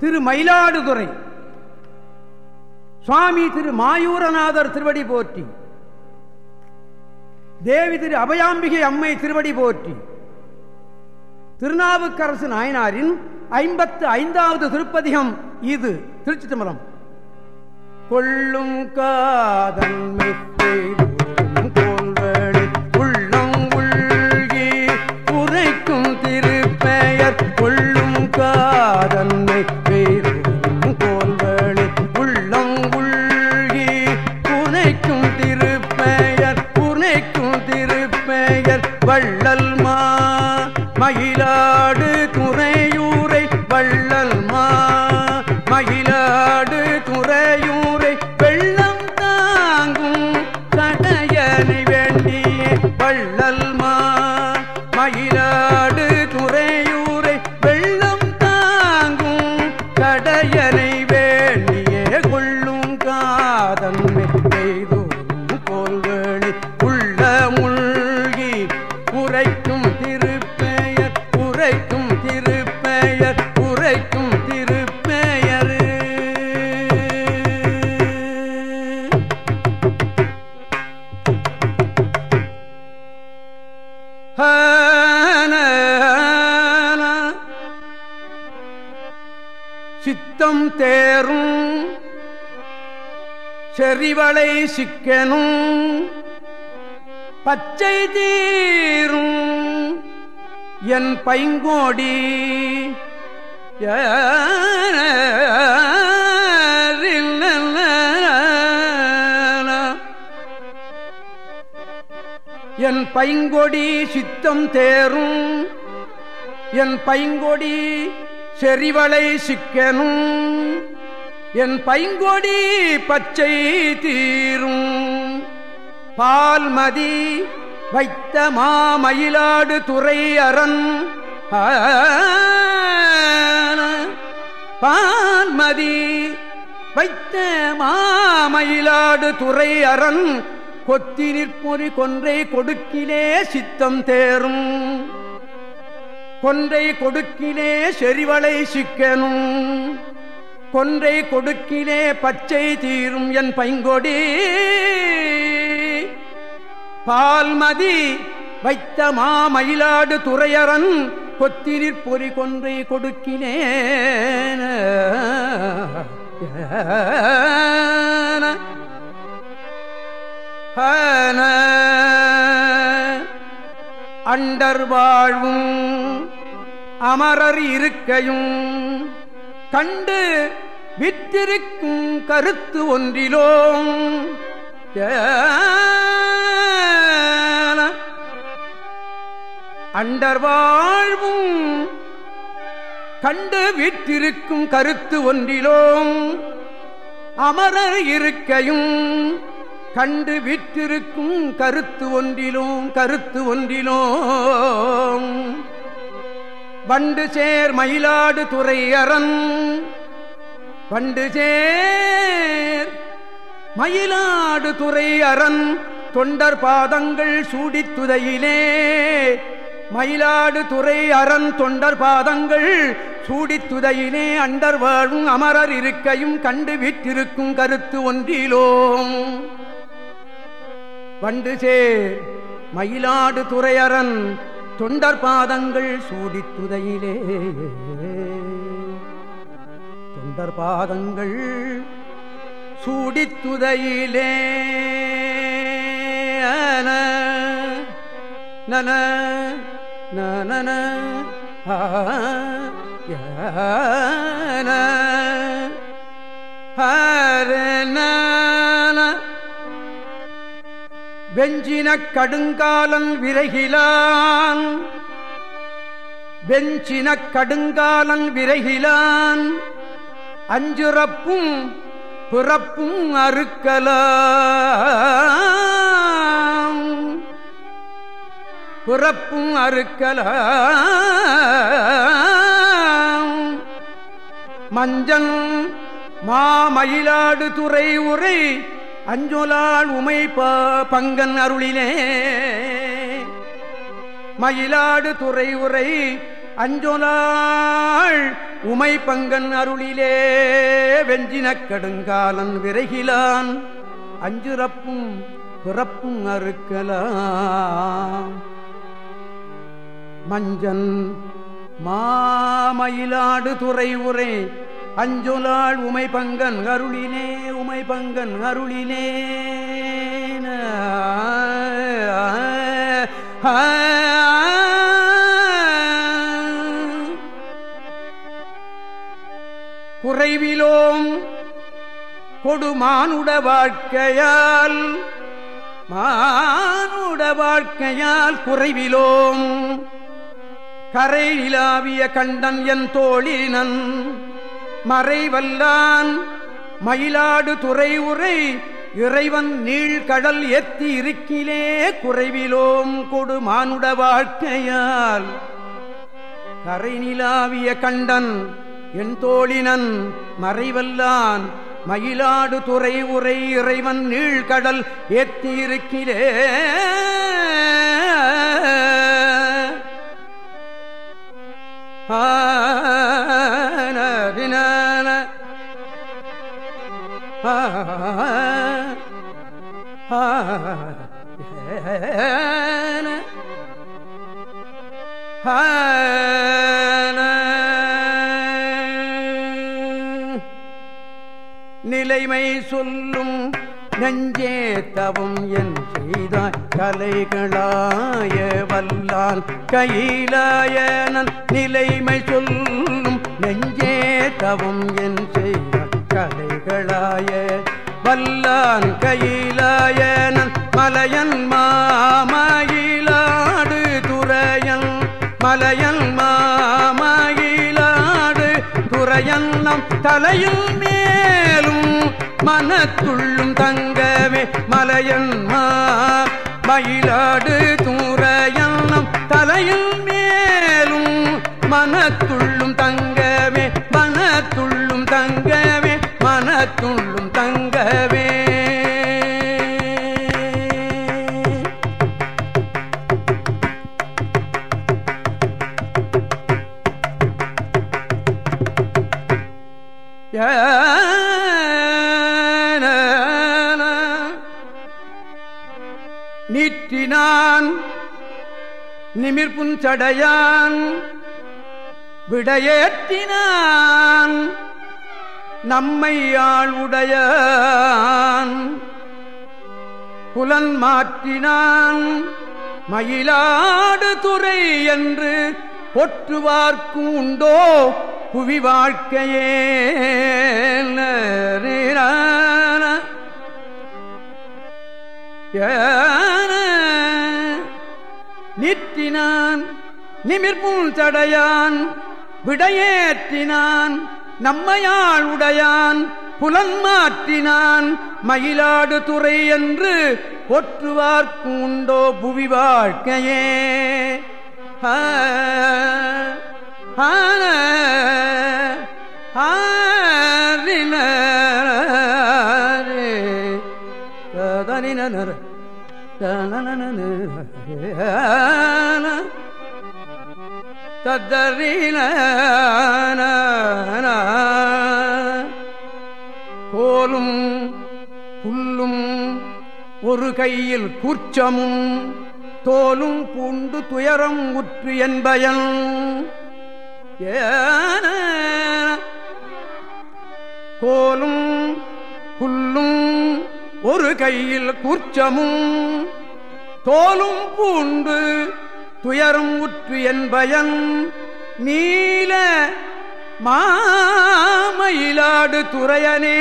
திரு மயிலாடுதுறை. சுவாமி திரு மாயூரநாதர் திருவடி போற்றி. தேவி திரு அபயாம்பிகை அம்மை திருவடி போற்றி. திருநாவுக்கரசு நாயனாரின் ஐம்பத்து ஐந்தாவது திருப்பதிகம் இது திருச்சி தம்பரம் கொள்ளும் காதன்மை மயிலாடு துறையூரை வெள்ளம் தாங்கும் கடையனை வேண்டிய வள்ளல் மா மயிலாடு துறையூரை வெள்ளம் தாங்கும் கடையனை வேண்டிய கொள்ளும் காதன்மை பெய்தோறும் கோல்வழி உள்ள முழ்கி உரைக்கும் செறிவளை சிக்கனும் பச்சை தீரும் என் பைங்கோடி என் பைங்கொடி சித்தம் தேரும் என் பைங்கொடி செறிவளை சிக்கனும் என் பைங்கொடி பச்சை தீரும். பால்மதி வைத்த மாமயிலாடு துறை அரண். பால்மதி வைத்த மாமயிலாடு துறை அரண். கொத்தி நிற்பொறி கொன்றை கொடுக்கிலே சித்தம் தேரும். கொன்றை கொடுக்கிலே செறிவளை சிக்கனும். கொன்றை கொடுக்கிலே பச்சை தீரும் என் பைங்கொடி. பால்மதி வைத்த மாமயிலாடு துறையரன் கொத்திரிற் பொறி கொன்றை கொடுக்கிலே அண்டர் வாழ்வும் அமரர் இருக்கையும் கண்டு வித்திருக்கும் கருத்து ஒன்றிலோம். அண்டர் வாழ்வும் கண்டு விற்றிருக்கும் கருத்து ஒன்றிலோம். அமரர் இருக்கையும் கண்டு விற்றிருக்கும் கருத்து ஒன்றிலும் கருத்து ஒன்றிலும். வண்டு சேர் மயிலாடு துறை அரண் வண்டு சேர். மயிலாடு துறை அரண் தொண்டர் பாதங்கள் சூடித்துதையிலே மயிலாடு துறை அரண் தொண்டர் பாதங்கள் சூடித்துதையிலே அண்டர் வாழும் அமரர் இருக்கையும் கண்டு விட்டிருக்கும் கருத்து ஒன்றிலோம். வண்டு சேர். மயிலாடு துறையரன் தொண்டர் பாதங்கள் சூடித்துதையிலே தொண்டர் பாதங்கள் சூடித்துதையிலே. நன நன ஹர வெஞ்சின கடுங்காலன் விரைகிலான். வெஞ்சின கடுங்காலன் விரைகிலான். அஞ்சுறப்பும் பிறப்பும் அறுக்கல பிறப்பும் அறுக்கல மஞ்சள் மாமயிலாடு துறை உரை அஞ்சொலால் உமை பங்கன் அருளிலே. மயிலாடு துறை உரை அஞ்சொலாள் உமை பங்கன் அருளிலே வெஞ்சினக் கடுங்காலன் விரைகிலான் அஞ்சுரப்பும் பிறப்பும் அறுக்கலாம். மஞ்சன் மாமயிலாடு துறை உரை அஞ்சுலாள் உமை பங்கன் அருளினே உமை பங்கன் அருளினே ஆ. குறைவிலோம் கொடுமானுட வாழ்க்கையால் மானுட வாழ்க்கையால் குறைவிலோம். கரை இலாவிய கண்டன் என் தோழினன் மறைவல்லான் மயிலாடு துறை உரை இறைவன் நீழ்கடல் எத்தி இருக்கிலே குறைவிலோம். கொடு மானுட வாழ்க்கையால் கரை நிலாவிய கண்டன் என் தோழினன் மறைவல்லான் மயிலாடு துறை உரை இறைவன் நீழ்கடல் ஏத்தியிருக்கிறே ஆன நிலைமை சொல்லும் நெஞ்சே தவம் என் செய்தாய். கலைகளாய வல்லால் கையிலாயனன் நிலைமை சொல்லும் நெஞ்சே தவம் என் செய்தாய். கலைகளாய வல்லான் கையிலாயனன் மலையன் மாமயிலாடு துறையன். மலையன் மாமயிலாடு துறையன் நம் தலையில் மே மனத்துள்ளும் தங்கமே மலையன்மா மயிலாடு தூரையன் நம் தலையில் மேலும் மனத்துள்ளும் தங்கமே மனத்துள்ளும் தங்கமே மனத்துள்ளும் தங்கவே நீற்றினான் நிமிர்புஞ்சடையான் விடையேற்றினான். நம்மை ஆளுடையான். புலன் மாற்றினான். மயிலாடு துறை என்று ஒற்றுவார்க்கும் உண்டோ? புவி வாழ்க்கையே ஏ நிற்றினான் நிமிர்புல் தடையான் விடையேற்றினான் நம்மையாள் உடையான் புலன் மாற்றினான் மயிலாடு துறை என்று ஒற்றுவார்க்கும் உண்டோ புவி வாழ்க்கையே. ஆன தனினர் தத்தரீன கோலும் புல்லும் ஒரு கையில் கூச்சமும் தோலும் பூண்டு துயரம் உற்று என்பயன். ஏன கோலும் புல்லும் ஒரு கையில் கூச்சமும் தோலும் பூண்டு துயரும் உற்று என்பயன் நீல மாமயிலாடு துறையனே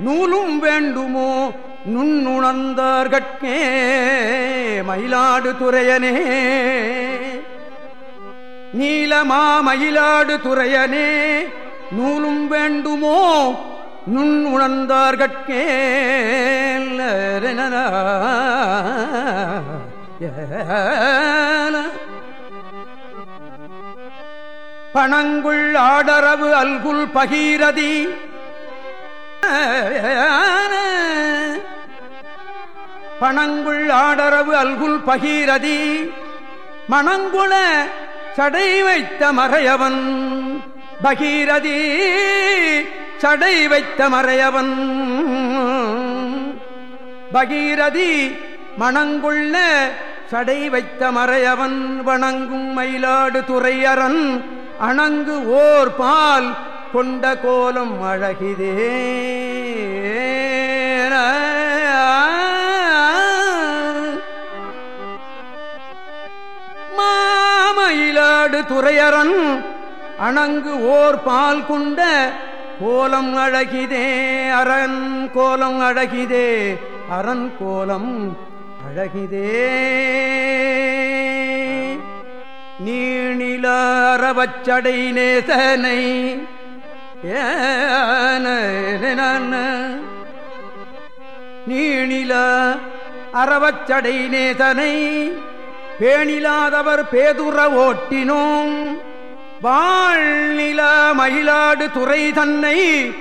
நூலும் வேண்டுமோ நுண்ணுணர்ந்தார்கட்கே மயிலாடு துறையனே. நீலமா மயிலாடு துறையனே நூலும் வேண்டுமோ நுண் உணர்ந்தார்கட்கே பணங்குள் ஆடரவு அல்குல் பகீரதி. பணங்குள் ஆடரவு அல்குல் பகீரதி. மணங்குள சடை வைத்த மறையவன். பகீரதி சடை வைத்த மறையவன். பகீரதி மணங்குள்ள சடை வைத்த மறையவன் வணங்கும் மயிலாடு துறையரன் அணங்கு ஓர் பால் கொண்ட கோலம் அழகிதே. மாமயிலாடு துறையரன் அணங்கு ஓர் பால் கொண்ட கோலம் அழகிதே. அரண் கோலம் அழகிதே. அரண் கோலம் அழகிதே. நீணிலாரவச்சடை நேசனை. நீணில அறவச்சடை நேசனை. பேணிலாதவர் பேதுற ஓட்டினோம். வாழ்நில மயிலாடு துறை தன்னை.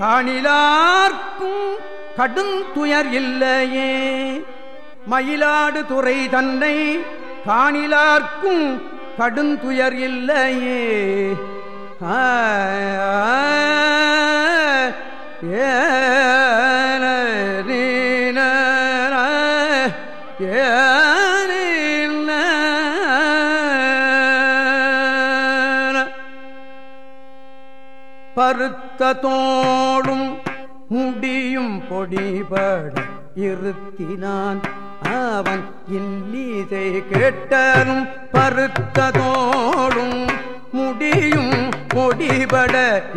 காணிலார்க்கும் கடுந்துயர் இல்லையே. மயிலாடு துறை தன்னை காணிலார்க்கும் கடுந்துயர் இல்லையே. ஏன பருத்ததோடும் முடியும் பொடிபட இருத்தினான். அவன் இல்லீதை கேட்டதும் பருத்ததோடும் முடியும் பொடிபட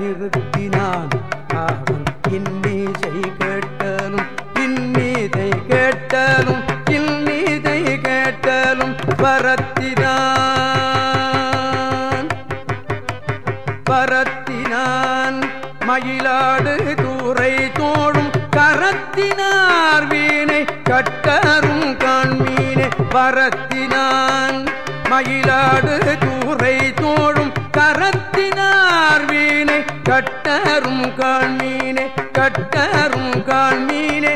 இருத்தினான். அவன் இன்னீசை கேட்டனும் இன்னீதை கேட்டலும் இன்னீதை கேட்டலும் பரத்தினான். கட்டரும் காண்மீனே பரத்தினான். மயிலாடு தூரை தோழும் கரத்தினார் வீணை. கட்டரும் காண்மீனே கட்டரும் காண்மீனே